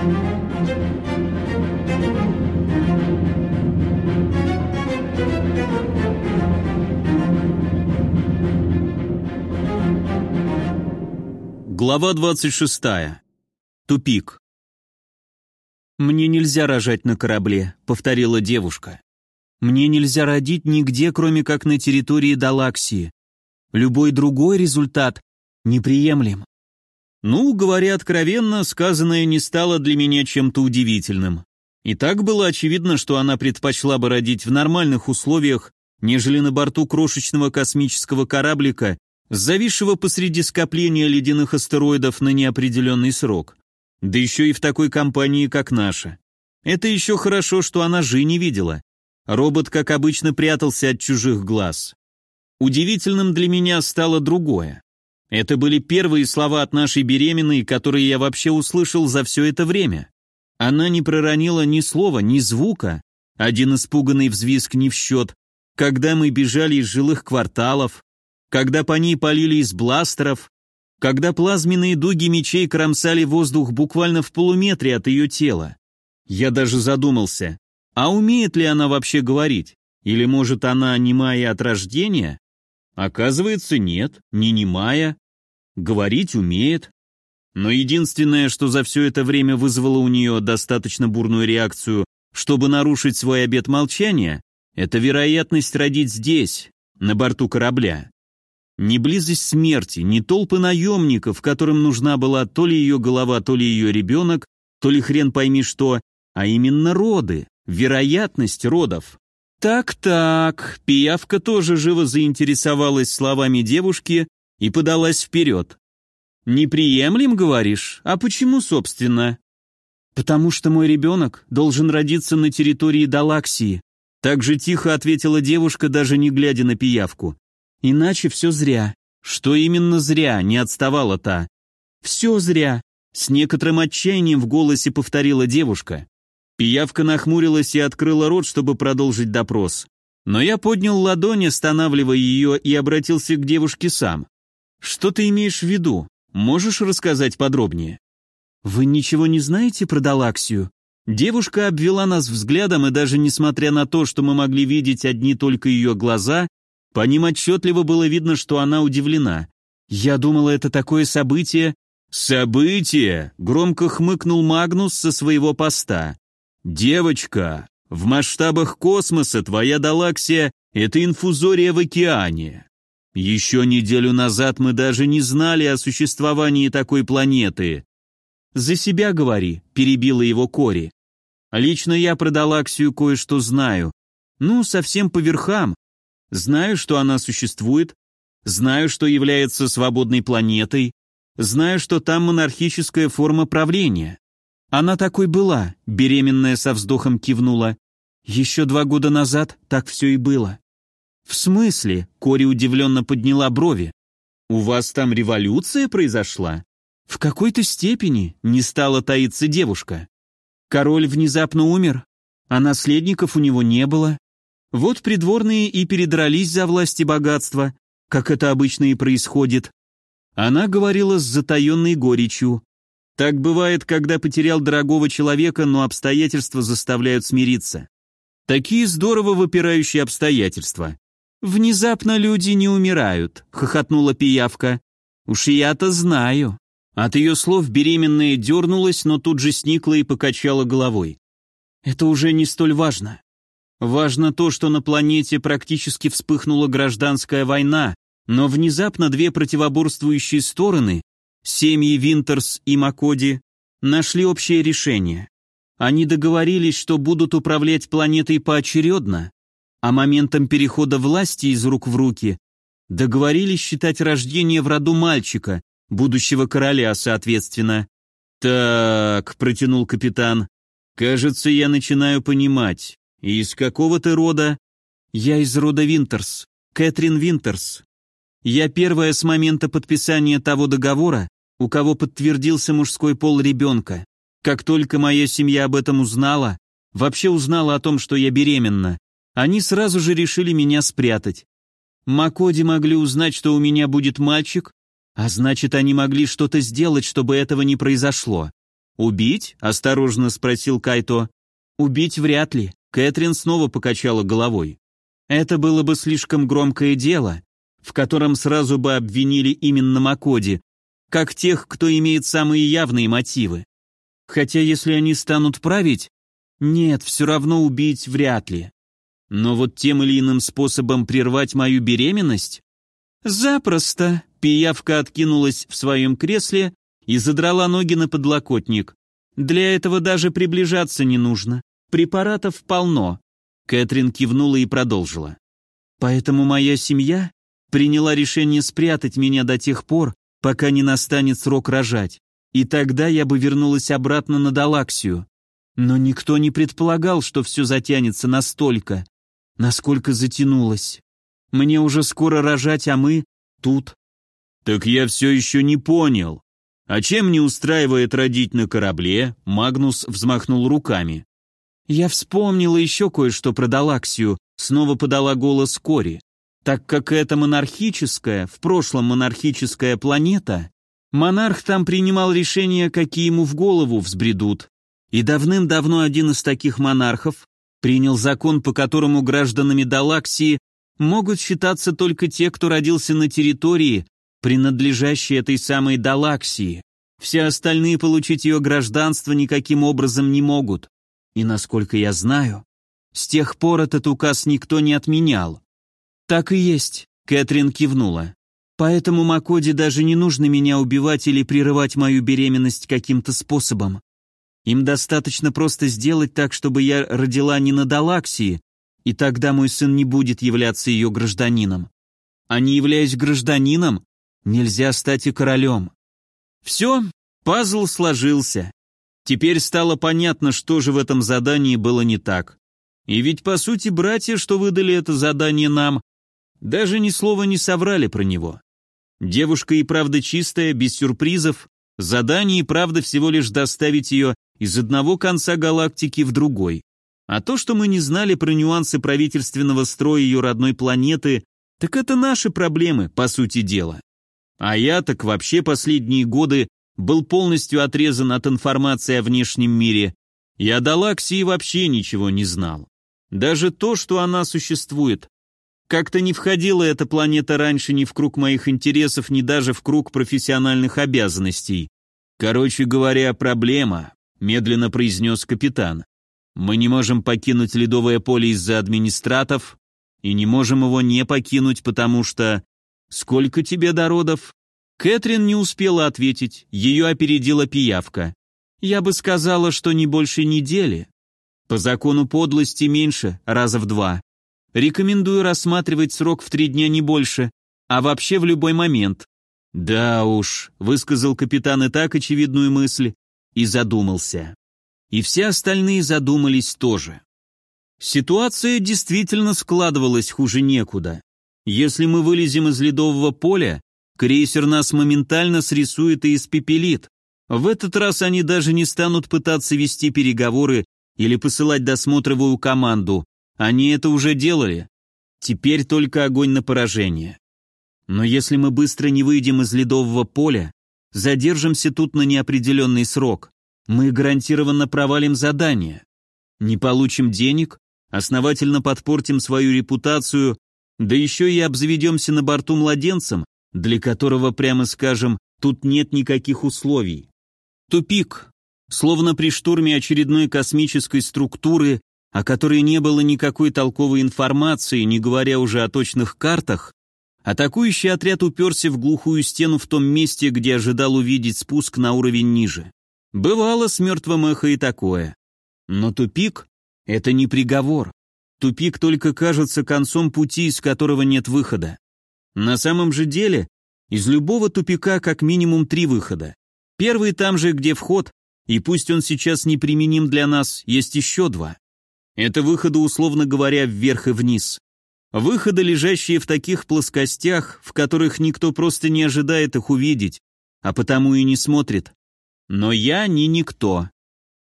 Глава 26. Тупик. «Мне нельзя рожать на корабле», — повторила девушка. «Мне нельзя родить нигде, кроме как на территории Далаксии. Любой другой результат неприемлем». Ну, говоря откровенно, сказанное не стало для меня чем-то удивительным. И так было очевидно, что она предпочла бы родить в нормальных условиях, нежели на борту крошечного космического кораблика, зависшего посреди скопления ледяных астероидов на неопределенный срок. Да еще и в такой компании, как наша. Это еще хорошо, что она Жи не видела. Робот, как обычно, прятался от чужих глаз. Удивительным для меня стало другое. Это были первые слова от нашей беременной, которые я вообще услышал за все это время. Она не проронила ни слова, ни звука. Один испуганный взвизг не в счет. Когда мы бежали из жилых кварталов, когда по ней полили из бластеров, когда плазменные дуги мечей кромсали воздух буквально в полуметре от ее тела. Я даже задумался, а умеет ли она вообще говорить? Или, может, она немая от рождения? Оказывается, нет, не немая. Говорить умеет. Но единственное, что за все это время вызвало у нее достаточно бурную реакцию, чтобы нарушить свой обет молчания, это вероятность родить здесь, на борту корабля. Ни близость смерти, ни толпы наемников, которым нужна была то ли ее голова, то ли ее ребенок, то ли хрен пойми что, а именно роды, вероятность родов. Так-так, пиявка тоже живо заинтересовалась словами девушки и подалась вперед. «Неприемлем, говоришь? А почему, собственно?» «Потому что мой ребенок должен родиться на территории Далаксии», так же тихо ответила девушка, даже не глядя на пиявку. Иначе все зря. Что именно зря, не отставала та. Все зря. С некоторым отчаянием в голосе повторила девушка. Пиявка нахмурилась и открыла рот, чтобы продолжить допрос. Но я поднял ладонь, останавливая ее, и обратился к девушке сам. «Что ты имеешь в виду? Можешь рассказать подробнее?» «Вы ничего не знаете про Далаксию?» Девушка обвела нас взглядом, и даже несмотря на то, что мы могли видеть одни только ее глаза, по ним отчетливо было видно, что она удивлена. Я думала, это такое событие... «Событие!» — громко хмыкнул Магнус со своего поста. «Девочка, в масштабах космоса твоя галаксия — это инфузория в океане. Еще неделю назад мы даже не знали о существовании такой планеты». «За себя говори», — перебила его Кори. «Лично я про галаксию кое-что знаю. Ну, совсем по верхам, Знаю, что она существует, знаю, что является свободной планетой, знаю, что там монархическая форма правления. Она такой была, беременная со вздохом кивнула. Еще два года назад так все и было. В смысле? Кори удивленно подняла брови. У вас там революция произошла? В какой-то степени не стала таиться девушка. Король внезапно умер, а наследников у него не было. Вот придворные и передрались за власть и богатство, как это обычно и происходит. Она говорила с затаенной горечью. Так бывает, когда потерял дорогого человека, но обстоятельства заставляют смириться. Такие здорово выпирающие обстоятельства. «Внезапно люди не умирают», — хохотнула пиявка. «Уж я-то знаю». От ее слов беременная дернулась, но тут же сникла и покачала головой. «Это уже не столь важно. Важно то, что на планете практически вспыхнула гражданская война, но внезапно две противоборствующие стороны, семьи Винтерс и Макоди, нашли общее решение. Они договорились, что будут управлять планетой поочередно, а моментом перехода власти из рук в руки договорились считать рождение в роду мальчика, будущего короля, соответственно. «Так», — протянул капитан, — «кажется, я начинаю понимать. «Из какого ты рода?» «Я из рода Винтерс, Кэтрин Винтерс. Я первая с момента подписания того договора, у кого подтвердился мужской пол ребенка. Как только моя семья об этом узнала, вообще узнала о том, что я беременна, они сразу же решили меня спрятать. Макоди могли узнать, что у меня будет мальчик, а значит, они могли что-то сделать, чтобы этого не произошло. «Убить?» — осторожно спросил Кайто. «Убить вряд ли», — Кэтрин снова покачала головой. «Это было бы слишком громкое дело, в котором сразу бы обвинили именно Макоди, как тех, кто имеет самые явные мотивы. Хотя если они станут править, нет, все равно убить вряд ли. Но вот тем или иным способом прервать мою беременность? Запросто. Пиявка откинулась в своем кресле и задрала ноги на подлокотник. Для этого даже приближаться не нужно. Препаратов полно. Кэтрин кивнула и продолжила. Поэтому моя семья приняла решение спрятать меня до тех пор, пока не настанет срок рожать. И тогда я бы вернулась обратно на Далаксию. Но никто не предполагал, что все затянется настолько, насколько затянулось. Мне уже скоро рожать, а мы тут. Так я все еще не понял. А чем не устраивает родить на корабле? Магнус взмахнул руками. Я вспомнила еще кое-что про Далаксию, снова подала голос Кори. Так как это монархическая, в прошлом монархическая планета, монарх там принимал решения, какие ему в голову взбредут. И давным-давно один из таких монархов принял закон, по которому гражданами Далаксии могут считаться только те, кто родился на территории, принадлежащей этой самой Далаксии. Все остальные получить ее гражданство никаким образом не могут. И насколько я знаю, с тех пор этот указ никто не отменял. Так и есть, Кэтрин кивнула. Поэтому Макоди даже не нужно меня убивать или прерывать мою беременность каким-то способом. Им достаточно просто сделать так, чтобы я родила не на Далаксии, и тогда мой сын не будет являться ее гражданином. А не являясь гражданином, нельзя стать и королем. Все, пазл сложился. Теперь стало понятно, что же в этом задании было не так. И ведь, по сути, братья, что выдали это задание нам, даже ни слова не соврали про него. Девушка и правда чистая, без сюрпризов, задание и правда всего лишь доставить ее из одного конца галактики в другой. А то, что мы не знали про нюансы правительственного строя ее родной планеты, так это наши проблемы, по сути дела. А я так вообще последние годы был полностью отрезан от информации о внешнем мире. Я о Далаксии вообще ничего не знал. Даже то, что она существует. Как-то не входила эта планета раньше ни в круг моих интересов, ни даже в круг профессиональных обязанностей. Короче говоря, проблема, медленно произнес капитан. Мы не можем покинуть ледовое поле из-за администратов, и не можем его не покинуть, потому что... Сколько тебе до родов? Кэтрин не успела ответить, ее опередила пиявка. Я бы сказала, что не больше недели. По закону подлости меньше, раза в два. Рекомендую рассматривать срок в три дня не больше, а вообще в любой момент. Да уж, высказал капитан и так очевидную мысль, и задумался. И все остальные задумались тоже. Ситуация действительно складывалась хуже некуда. Если мы вылезем из ледового поля, Крейсер нас моментально срисует и испепелит. В этот раз они даже не станут пытаться вести переговоры или посылать досмотровую команду. Они это уже делали. Теперь только огонь на поражение. Но если мы быстро не выйдем из ледового поля, задержимся тут на неопределенный срок, мы гарантированно провалим задание. Не получим денег, основательно подпортим свою репутацию, да еще и обзаведемся на борту младенцем, для которого, прямо скажем, тут нет никаких условий. Тупик. Словно при штурме очередной космической структуры, о которой не было никакой толковой информации, не говоря уже о точных картах, атакующий отряд уперся в глухую стену в том месте, где ожидал увидеть спуск на уровень ниже. Бывало с мертвым эхо и такое. Но тупик — это не приговор. Тупик только кажется концом пути, из которого нет выхода. На самом же деле, из любого тупика как минимум три выхода. Первый там же, где вход, и пусть он сейчас неприменим для нас, есть еще два. Это выходы, условно говоря, вверх и вниз. Выходы, лежащие в таких плоскостях, в которых никто просто не ожидает их увидеть, а потому и не смотрит. Но я не никто.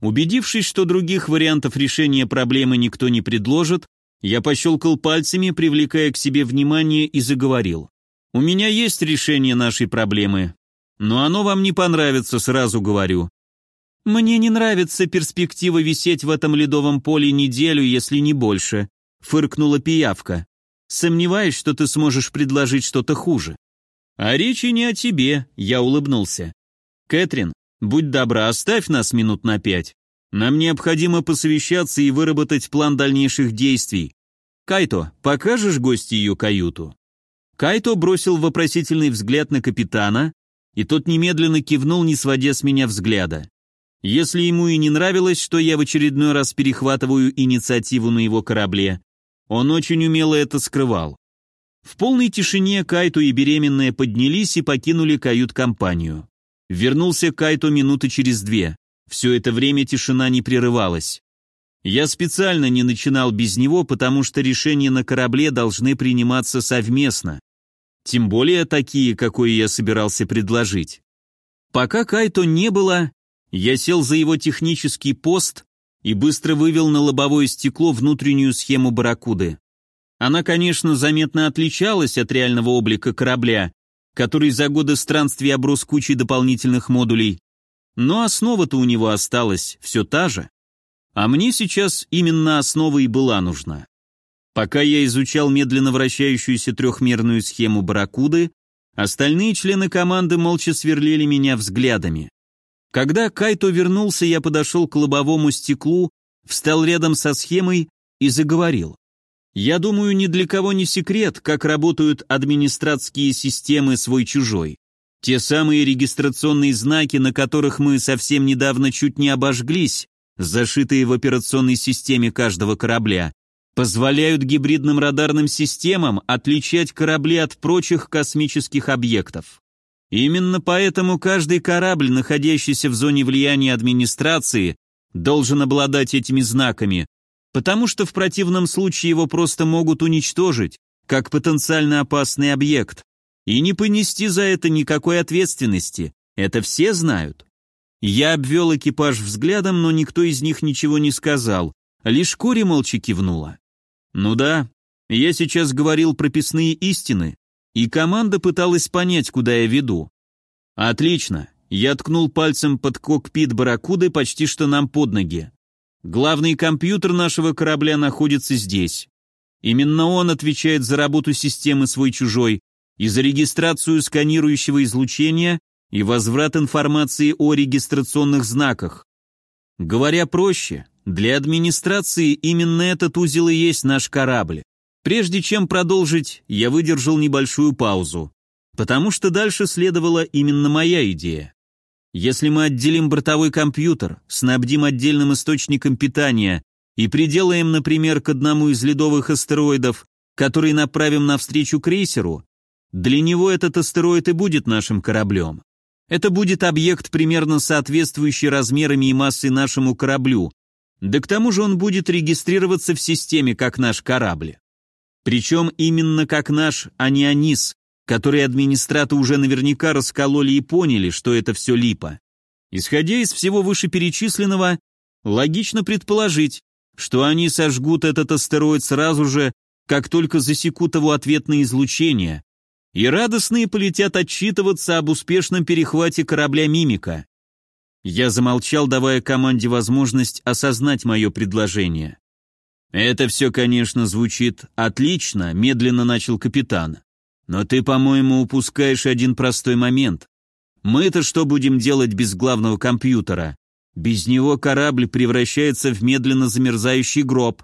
Убедившись, что других вариантов решения проблемы никто не предложит, я пощелкал пальцами, привлекая к себе внимание, и заговорил. «У меня есть решение нашей проблемы, но оно вам не понравится, сразу говорю». «Мне не нравится перспектива висеть в этом ледовом поле неделю, если не больше», — фыркнула пиявка. «Сомневаюсь, что ты сможешь предложить что-то хуже». «А речи не о тебе», — я улыбнулся. «Кэтрин, будь добра, оставь нас минут на пять. Нам необходимо посовещаться и выработать план дальнейших действий. Кайто, покажешь гости ее каюту?» Кайто бросил вопросительный взгляд на капитана, и тот немедленно кивнул, не сводя с меня взгляда. Если ему и не нравилось, что я в очередной раз перехватываю инициативу на его корабле, он очень умело это скрывал. В полной тишине Кайто и беременная поднялись и покинули кают-компанию. Вернулся Кайто минуты через две. Все это время тишина не прерывалась. Я специально не начинал без него, потому что решения на корабле должны приниматься совместно. Тем более такие, какое я собирался предложить. Пока Кайто не было, я сел за его технический пост и быстро вывел на лобовое стекло внутреннюю схему барракуды. Она, конечно, заметно отличалась от реального облика корабля, который за годы странствий оброс кучей дополнительных модулей, но основа-то у него осталась все та же. А мне сейчас именно основа и была нужна. Пока я изучал медленно вращающуюся трехмерную схему барракуды, остальные члены команды молча сверлили меня взглядами. Когда Кайто вернулся, я подошел к лобовому стеклу, встал рядом со схемой и заговорил. Я думаю, ни для кого не секрет, как работают администратские системы свой-чужой. Те самые регистрационные знаки, на которых мы совсем недавно чуть не обожглись, зашитые в операционной системе каждого корабля, позволяют гибридным радарным системам отличать корабли от прочих космических объектов. Именно поэтому каждый корабль, находящийся в зоне влияния администрации, должен обладать этими знаками, потому что в противном случае его просто могут уничтожить, как потенциально опасный объект, и не понести за это никакой ответственности, это все знают. Я обвел экипаж взглядом, но никто из них ничего не сказал, лишь Кори молча кивнула. Ну да, я сейчас говорил прописные истины, и команда пыталась понять, куда я веду. Отлично, я ткнул пальцем под кокпит барракуды почти что нам под ноги. Главный компьютер нашего корабля находится здесь. Именно он отвечает за работу системы свой-чужой и за регистрацию сканирующего излучения и возврат информации о регистрационных знаках. Говоря проще, для администрации именно этот узел и есть наш корабль. Прежде чем продолжить, я выдержал небольшую паузу, потому что дальше следовала именно моя идея. Если мы отделим бортовой компьютер, снабдим отдельным источником питания и приделаем, например, к одному из ледовых астероидов, который направим навстречу крейсеру, для него этот астероид и будет нашим кораблем. Это будет объект, примерно соответствующий размерами и массой нашему кораблю, да к тому же он будет регистрироваться в системе, как наш корабль. Причем именно как наш, а не Анис, который администраты уже наверняка раскололи и поняли, что это все липа. Исходя из всего вышеперечисленного, логично предположить, что они сожгут этот астероид сразу же, как только засекут его ответное излучение, и радостные полетят отчитываться об успешном перехвате корабля «Мимика». Я замолчал, давая команде возможность осознать мое предложение. «Это все, конечно, звучит отлично», — медленно начал капитан. «Но ты, по-моему, упускаешь один простой момент. Мы-то что будем делать без главного компьютера? Без него корабль превращается в медленно замерзающий гроб.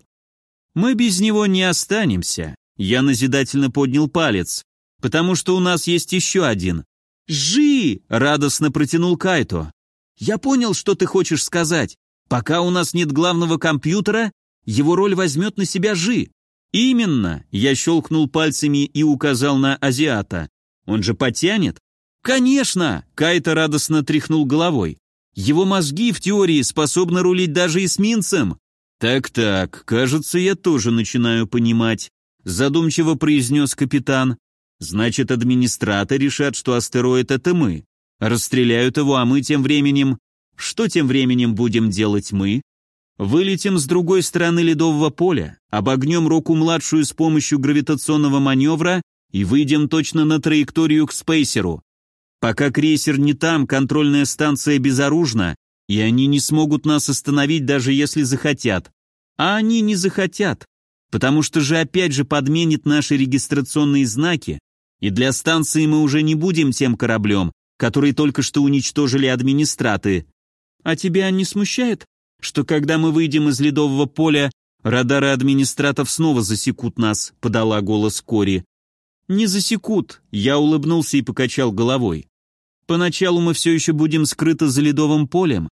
Мы без него не останемся». Я назидательно поднял палец, потому что у нас есть еще один. «Жи!» — радостно протянул Кайто. «Я понял, что ты хочешь сказать. Пока у нас нет главного компьютера, его роль возьмет на себя Жи. Именно, я щелкнул пальцами и указал на азиата. Он же потянет? Конечно, Кайта радостно тряхнул головой. Его мозги в теории способны рулить даже эсминцем. Так-так, кажется, я тоже начинаю понимать, задумчиво произнес капитан. Значит, администраторы решат, что астероид это мы. Расстреляют его, а мы тем временем... Что тем временем будем делать мы? Вылетим с другой стороны ледового поля, обогнем руку-младшую с помощью гравитационного маневра и выйдем точно на траекторию к спейсеру. Пока крейсер не там, контрольная станция безоружна, И они не смогут нас остановить, даже если захотят. А они не захотят, потому что же опять же подменит наши регистрационные знаки, и для станции мы уже не будем тем кораблем, который только что уничтожили администраты. А тебя не смущает, что когда мы выйдем из ледового поля, радары администратов снова засекут нас?» — подала голос Кори. «Не засекут», — я улыбнулся и покачал головой. «Поначалу мы все еще будем скрыты за ледовым полем,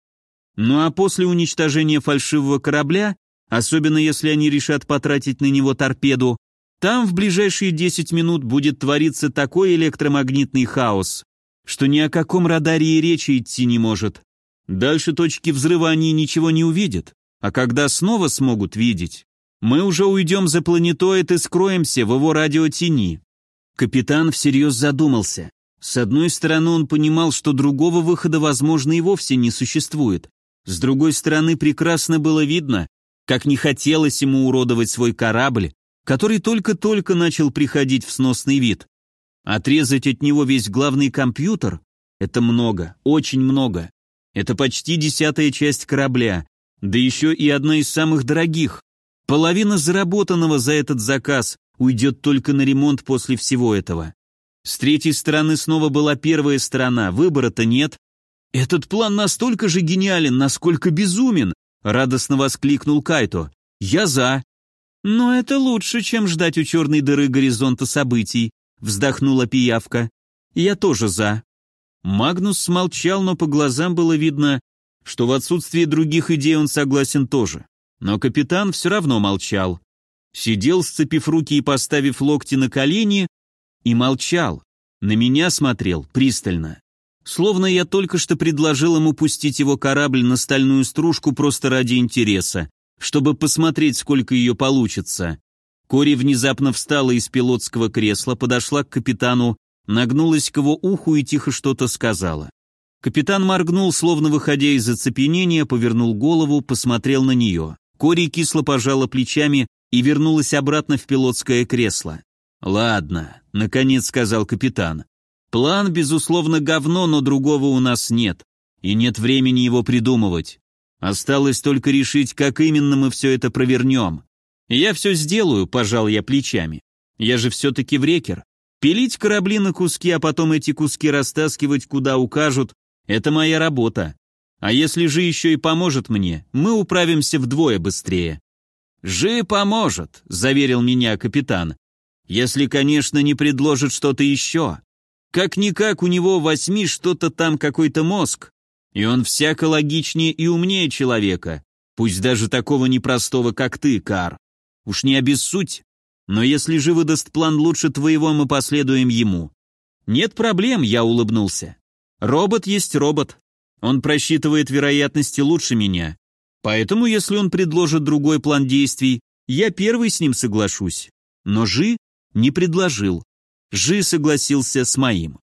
ну а после уничтожения фальшивого корабля, особенно если они решат потратить на него торпеду, там в ближайшие 10 минут будет твориться такой электромагнитный хаос, что ни о каком радаре и речи идти не может. Дальше точки взрыва они ничего не увидят, а когда снова смогут видеть, мы уже уйдем за планетоид и скроемся в его радиотени. Капитан всерьез задумался. С одной стороны, он понимал, что другого выхода, возможно, и вовсе не существует. С другой стороны, прекрасно было видно, как не хотелось ему уродовать свой корабль, который только-только начал приходить в сносный вид. Отрезать от него весь главный компьютер — это много, очень много. Это почти десятая часть корабля, да еще и одна из самых дорогих. Половина заработанного за этот заказ уйдет только на ремонт после всего этого. С третьей стороны снова была первая сторона, выбора-то нет. «Этот план настолько же гениален, насколько безумен!» — радостно воскликнул Кайто. «Я за!» «Но это лучше, чем ждать у черной дыры горизонта событий», вздохнула пиявка. «Я тоже за». Магнус смолчал, но по глазам было видно, что в отсутствии других идей он согласен тоже. Но капитан все равно молчал. Сидел, сцепив руки и поставив локти на колени, и молчал. На меня смотрел пристально. Словно я только что предложил ему пустить его корабль на стальную стружку просто ради интереса, чтобы посмотреть, сколько ее получится. Кори внезапно встала из пилотского кресла, подошла к капитану, нагнулась к его уху и тихо что-то сказала. Капитан моргнул, словно выходя из оцепенения, повернул голову, посмотрел на нее. Кори кисло пожала плечами и вернулась обратно в пилотское кресло. «Ладно», — наконец сказал капитан. «План, безусловно, говно, но другого у нас нет, и нет времени его придумывать. Осталось только решить, как именно мы все это провернем. «Я все сделаю», — пожал я плечами. «Я же все-таки врекер. Пилить корабли на куски, а потом эти куски растаскивать куда укажут — это моя работа. А если Жи еще и поможет мне, мы управимся вдвое быстрее». «Жи поможет», — заверил меня капитан. «Если, конечно, не предложит что-то еще. Как-никак у него восьми что-то там какой-то мозг, и он всяко логичнее и умнее человека, пусть даже такого непростого, как ты, Кар. Уж не обессудь, но если же выдаст план лучше твоего, мы последуем ему. Нет проблем, я улыбнулся. Робот есть робот. Он просчитывает вероятности лучше меня. Поэтому, если он предложит другой план действий, я первый с ним соглашусь. Но Жи не предложил. Жи согласился с моим.